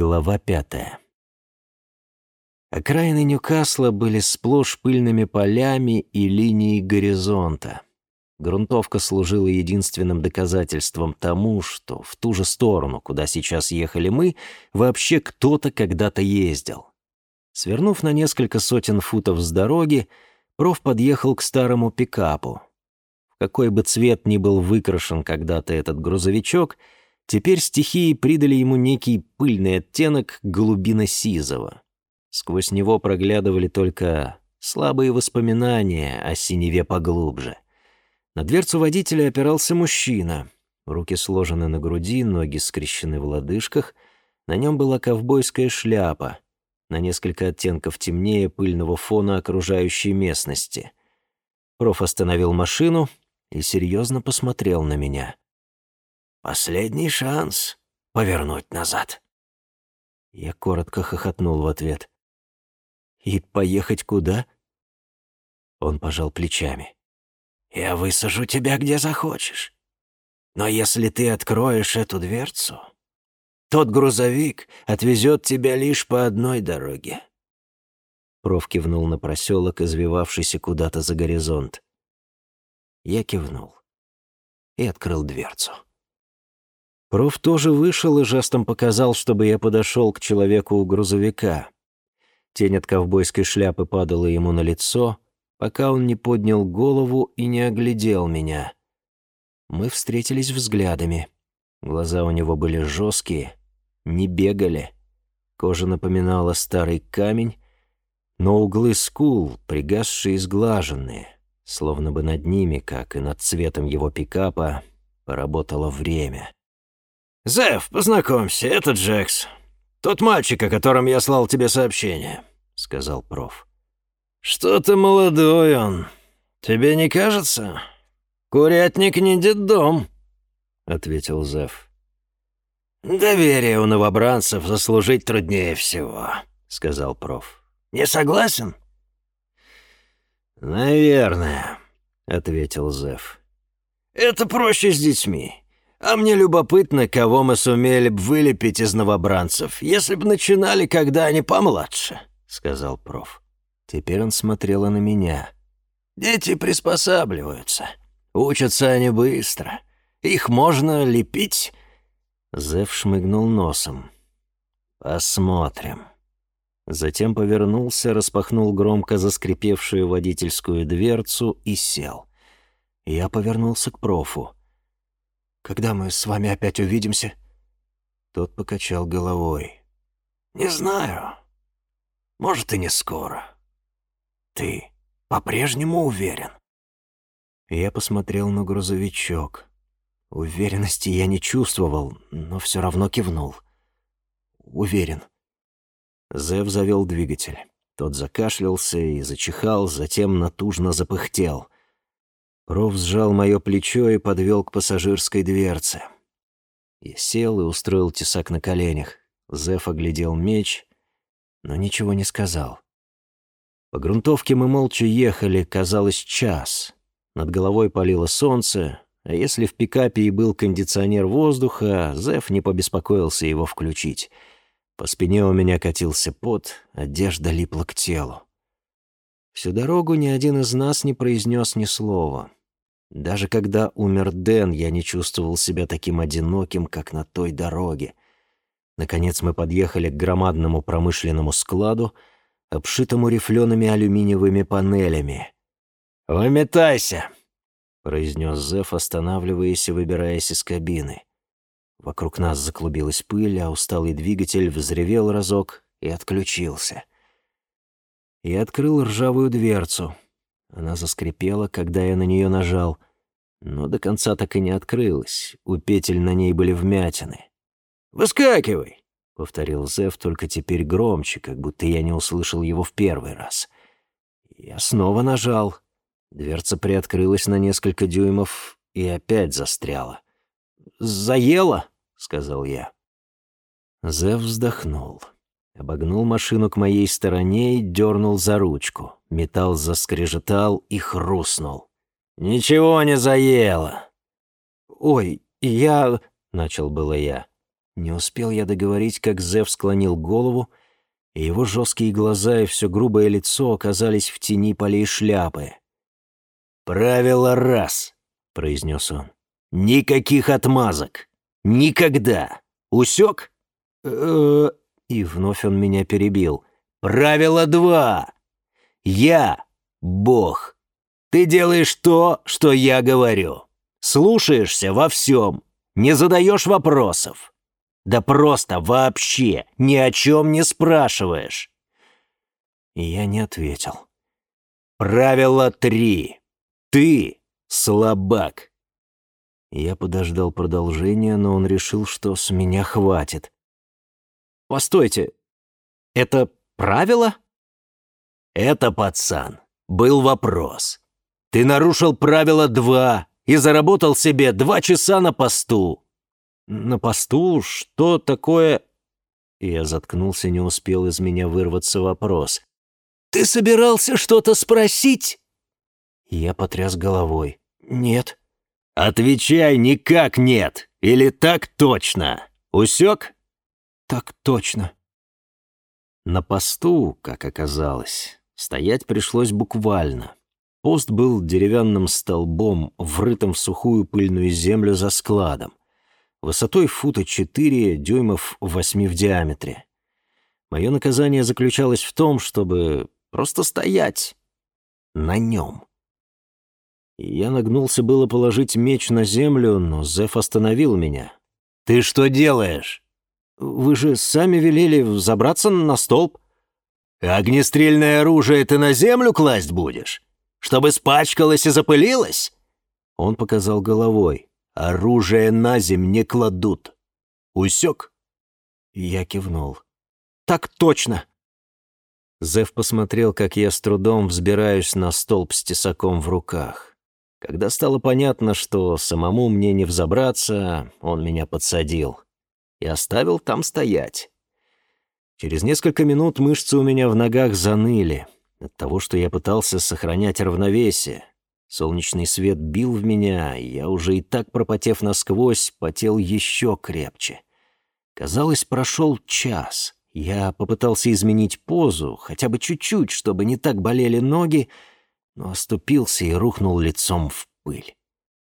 Глава пятая. Окраины Ньюкасла были сплошь пыльными полями и линией горизонта. Грунтовка служила единственным доказательством тому, что в ту же сторону, куда сейчас ехали мы, вообще кто-то когда-то ездил. Свернув на несколько сотен футов с дороги, проф подъехал к старому пикапу. В какой бы цвет ни был выкрашен когда-то этот грузовичок — Теперь стихии придали ему некий пыльный оттенок голубино-сизого. Сквозь него проглядывали только слабые воспоминания о синеве поглубже. На дверцу водителя опирался мужчина. Руки сложены на груди, ноги скрещены в лодыжках. На нем была ковбойская шляпа, на несколько оттенков темнее пыльного фона окружающей местности. Проф остановил машину и серьезно посмотрел на меня. Последний шанс повернуть назад. Я коротко хохотнул в ответ. «И поехать куда?» Он пожал плечами. «Я высажу тебя где захочешь. Но если ты откроешь эту дверцу, тот грузовик отвезет тебя лишь по одной дороге». Проф кивнул на проселок, извивавшийся куда-то за горизонт. Я кивнул и открыл дверцу. Проф тоже вышел и жестом показал, чтобы я подошел к человеку у грузовика. Тень от ковбойской шляпы падала ему на лицо, пока он не поднял голову и не оглядел меня. Мы встретились взглядами. Глаза у него были жесткие, не бегали. Кожа напоминала старый камень, но углы скул, пригасшие и сглаженные, словно бы над ними, как и над цветом его пикапа, поработало время. «Зев, познакомься, это Джекс. Тот мальчик, о котором я слал тебе сообщение», — сказал проф. «Что-то молодой он. Тебе не кажется? Курятник не детдом», — ответил Зев. «Доверие у новобранцев заслужить труднее всего», — сказал проф. «Не согласен?» «Наверное», — ответил Зев. «Это проще с детьми. А мне любопытно, кого мы сумели бы вылепить из новобранцев, если бы начинали, когда они помладше», — сказал проф. Теперь он смотрел на меня. «Дети приспосабливаются. Учатся они быстро. Их можно лепить». Зев шмыгнул носом. «Посмотрим». Затем повернулся, распахнул громко заскрипевшую водительскую дверцу и сел. Я повернулся к профу. Когда мы с вами опять увидимся?» Тот покачал головой. «Не знаю. Может, и не скоро. Ты по-прежнему уверен?» Я посмотрел на грузовичок. Уверенности я не чувствовал, но все равно кивнул. «Уверен». Зев завел двигатель. Тот закашлялся и зачихал, затем натужно запыхтел — Проф сжал мое плечо и подвел к пассажирской дверце. Я сел и устроил тесак на коленях. Зеф оглядел меч, но ничего не сказал. По грунтовке мы молча ехали, казалось, час. Над головой палило солнце, а если в пикапе и был кондиционер воздуха, Зеф не побеспокоился его включить. По спине у меня катился пот, одежда липла к телу. Всю дорогу ни один из нас не произнес ни слова. Даже когда умер Дэн, я не чувствовал себя таким одиноким, как на той дороге. Наконец мы подъехали к громадному промышленному складу, обшитому рифлеными алюминиевыми панелями. «Выметайся!» — произнес Зев, останавливаясь и выбираясь из кабины. Вокруг нас заклубилась пыль, а усталый двигатель взревел разок и отключился. Я открыл ржавую дверцу — она заскрипела, когда я на нее нажал, но до конца так и не открылась. У петель на ней были вмятины. «Выскакивай!» — повторил Зев, только теперь громче, как будто я не услышал его в первый раз. Я снова нажал. Дверца приоткрылась на несколько дюймов и опять застряла. «Заело!» — сказал я. Зев вздохнул. Обогнул машину к моей стороне и дернул за ручку. Металл заскрежетал и хрустнул. «Ничего не заело!» «Ой, я...» — начал было я. Не успел я договорить, как Зев склонил голову, и его жесткие глаза и все грубое лицо оказались в тени полей шляпы. «Правило раз», — произнес он. «Никаких отмазок. Никогда. Усек?» И вновь он меня перебил. «Правило два. Я — Бог. Ты делаешь то, что я говорю. Слушаешься во всем. Не задаешь вопросов. Да просто вообще ни о чем не спрашиваешь». И я не ответил. «Правило три. Ты слабак». Я подождал продолжения, но он решил, что с меня хватит. «Постойте, это правило?» «Это, пацан, был вопрос. Ты нарушил правило два и заработал себе два часа на посту. «На посту? Что такое...» Я заткнулся, не успел из меня вырваться вопрос. «Ты собирался что-то спросить?» Я потряс головой. «Нет». «Отвечай, никак нет! Или так точно! Усек?» «Так точно». На посту, как оказалось, стоять пришлось буквально. Пост был деревянным столбом, врытым в сухую пыльную землю за складом высотой фута 4, дюймов 8 в диаметре. Мое наказание заключалось в том, чтобы просто стоять на нем. Я нагнулся было положить меч на землю, но Зев остановил меня. «Ты что делаешь?» «Вы же сами велели забраться на столб». «Огнестрельное оружие ты на землю класть будешь? Чтобы спачкалось и запылилось?» Он показал головой. Оружие на земь не кладут. Усек?» Я кивнул. «Так точно!» Зев посмотрел, как я с трудом взбираюсь на столб с тесаком в руках. Когда стало понятно, что самому мне не взобраться, он меня подсадил и оставил там стоять. Через несколько минут мышцы у меня в ногах заныли от того, что я пытался сохранять равновесие. Солнечный свет бил в меня, и я уже и так, пропотев насквозь, потел еще крепче. Казалось, прошел час. Я попытался изменить позу, хотя бы чуть-чуть, чтобы не так болели ноги, но оступился и рухнул лицом в пыль.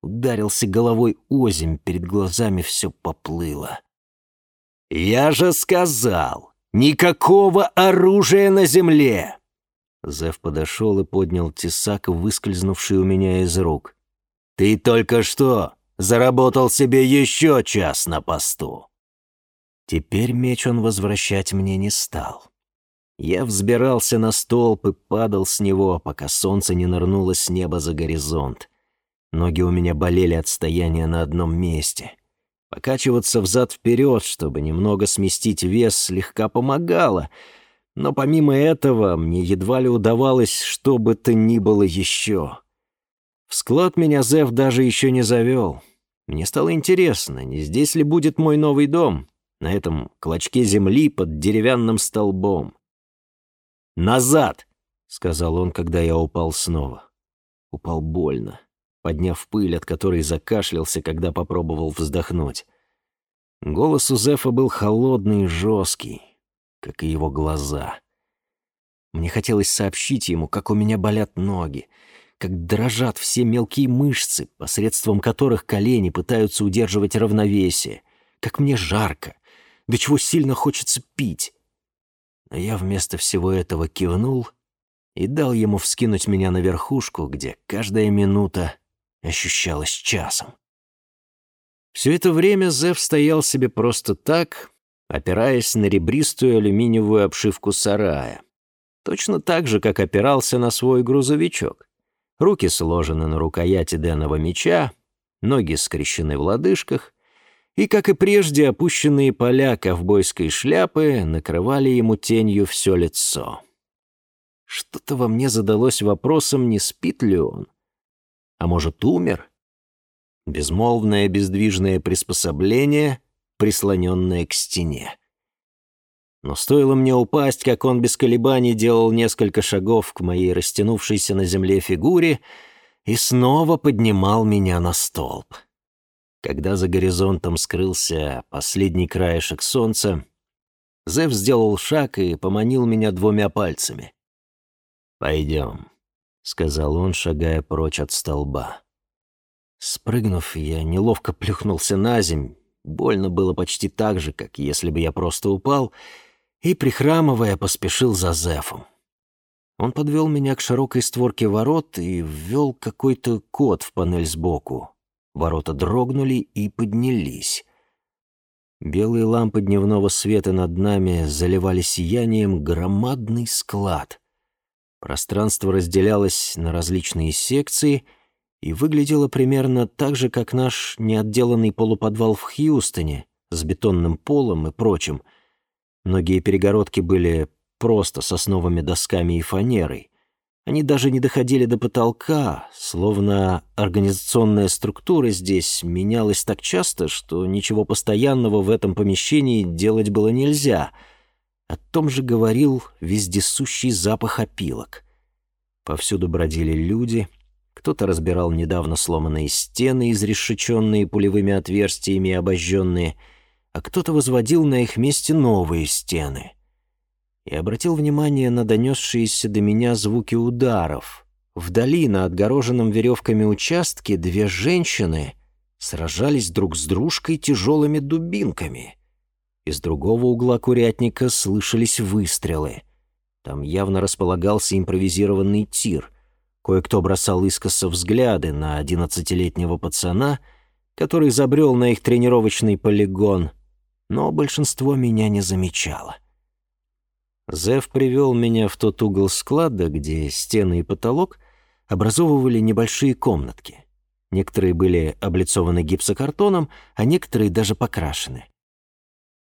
Ударился головой озимь, перед глазами все поплыло. «Я же сказал, никакого оружия на земле!» Зев подошел и поднял тесак, выскользнувший у меня из рук. «Ты только что заработал себе еще час на посту!» Теперь меч он возвращать мне не стал. Я взбирался на столб и падал с него, пока солнце не нырнуло с неба за горизонт. Ноги у меня болели от стояния на одном месте. Покачиваться взад-вперед, чтобы немного сместить вес, слегка помогало — но помимо этого, мне едва ли удавалось что бы то ни было еще. В склад меня Зев даже еще не завел. Мне стало интересно, не здесь ли будет мой новый дом, на этом клочке земли под деревянным столбом. «Назад!» — сказал он, когда я упал снова. Упал больно, подняв пыль, от которой закашлялся, когда попробовал вздохнуть. Голос у Зефа был холодный и жесткий как и его глаза. Мне хотелось сообщить ему, как у меня болят ноги, как дрожат все мелкие мышцы, посредством которых колени пытаются удерживать равновесие, как мне жарко, до чего сильно хочется пить. Но я вместо всего этого кивнул и дал ему вскинуть меня на верхушку, где каждая минута ощущалась часом. Все это время Зев стоял себе просто так, опираясь на ребристую алюминиевую обшивку сарая. Точно так же, как опирался на свой грузовичок. Руки сложены на рукояти Дэного меча, ноги скрещены в лодыжках, и, как и прежде, опущенные поля ковбойской шляпы накрывали ему тенью все лицо. Что-то во мне задалось вопросом, не спит ли он. А может, умер? Безмолвное бездвижное приспособление — прислоненное к стене. Но стоило мне упасть, как он без колебаний делал несколько шагов к моей растянувшейся на земле фигуре и снова поднимал меня на столб. Когда за горизонтом скрылся последний краешек солнца, Зев сделал шаг и поманил меня двумя пальцами. «Пойдем», — сказал он, шагая прочь от столба. Спрыгнув, я неловко плюхнулся на земь. Больно было почти так же, как если бы я просто упал, и, прихрамывая, поспешил за Зефом. Он подвел меня к широкой створке ворот и ввел какой-то код в панель сбоку. Ворота дрогнули и поднялись. Белые лампы дневного света над нами заливали сиянием громадный склад. Пространство разделялось на различные секции и выглядело примерно так же, как наш неотделанный полуподвал в Хьюстоне с бетонным полом и прочим. Многие перегородки были просто сосновыми досками и фанерой. Они даже не доходили до потолка, словно организационная структура здесь менялась так часто, что ничего постоянного в этом помещении делать было нельзя. О том же говорил вездесущий запах опилок. Повсюду бродили люди, кто-то разбирал недавно сломанные стены, изрешеченные пулевыми отверстиями и обожженные, а кто-то возводил на их месте новые стены — и обратил внимание на донесшиеся до меня звуки ударов. Вдали, на отгороженном веревками участке, две женщины сражались друг с дружкой тяжелыми дубинками. Из другого угла курятника слышались выстрелы. Там явно располагался импровизированный тир. Кое-кто бросал искоса взгляды на одиннадцатилетнего пацана, который забрел на их тренировочный полигон, но большинство меня не замечало. Зев привел меня в тот угол склада, где стены и потолок образовывали небольшие комнатки. Некоторые были облицованы гипсокартоном, а некоторые даже покрашены.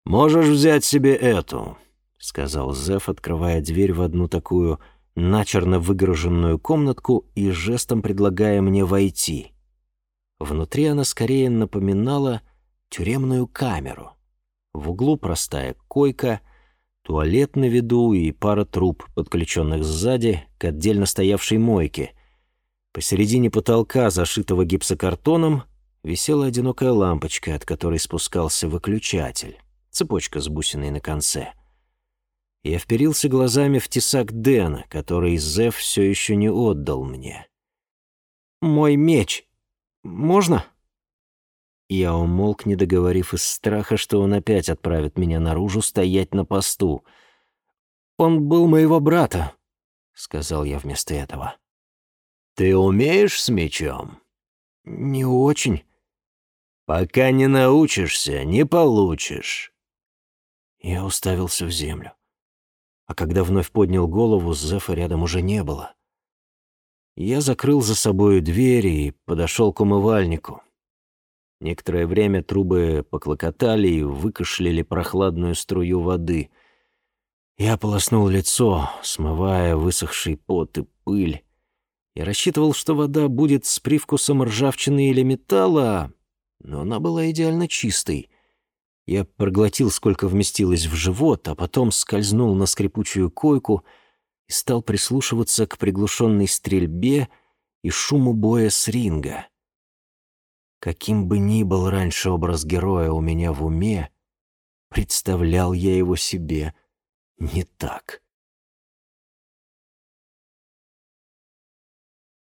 «Можешь взять себе эту», — сказал Зев, открывая дверь в одну такую начерно выгруженную комнатку и жестом предлагая мне войти. Внутри она скорее напоминала тюремную камеру. В углу простая койка — туалет на виду и пара труб, подключенных сзади к отдельно стоявшей мойке. Посередине потолка, зашитого гипсокартоном, висела одинокая лампочка, от которой спускался выключатель, цепочка с бусиной на конце. Я вперился глазами в тесак Дэна, который Зев все еще не отдал мне. «Мой меч. Можно?» Я умолк, не договорив из страха, что он опять отправит меня наружу стоять на посту. «Он был моего брата», — сказал я вместо этого. «Ты умеешь с мечом?» «Не очень». «Пока не научишься, не получишь». Я уставился в землю. А когда вновь поднял голову, Зефа рядом уже не было. Я закрыл за собою двери и подошел к умывальнику. Некоторое время трубы поклокотали и выкашляли прохладную струю воды. Я полоснул лицо, смывая высохший пот и пыль. Я рассчитывал, что вода будет с привкусом ржавчины или металла, но она была идеально чистой. Я проглотил, сколько вместилось в живот, а потом скользнул на скрипучую койку и стал прислушиваться к приглушенной стрельбе и шуму боя с ринга. Каким бы ни был раньше образ героя у меня в уме, представлял я его себе не так.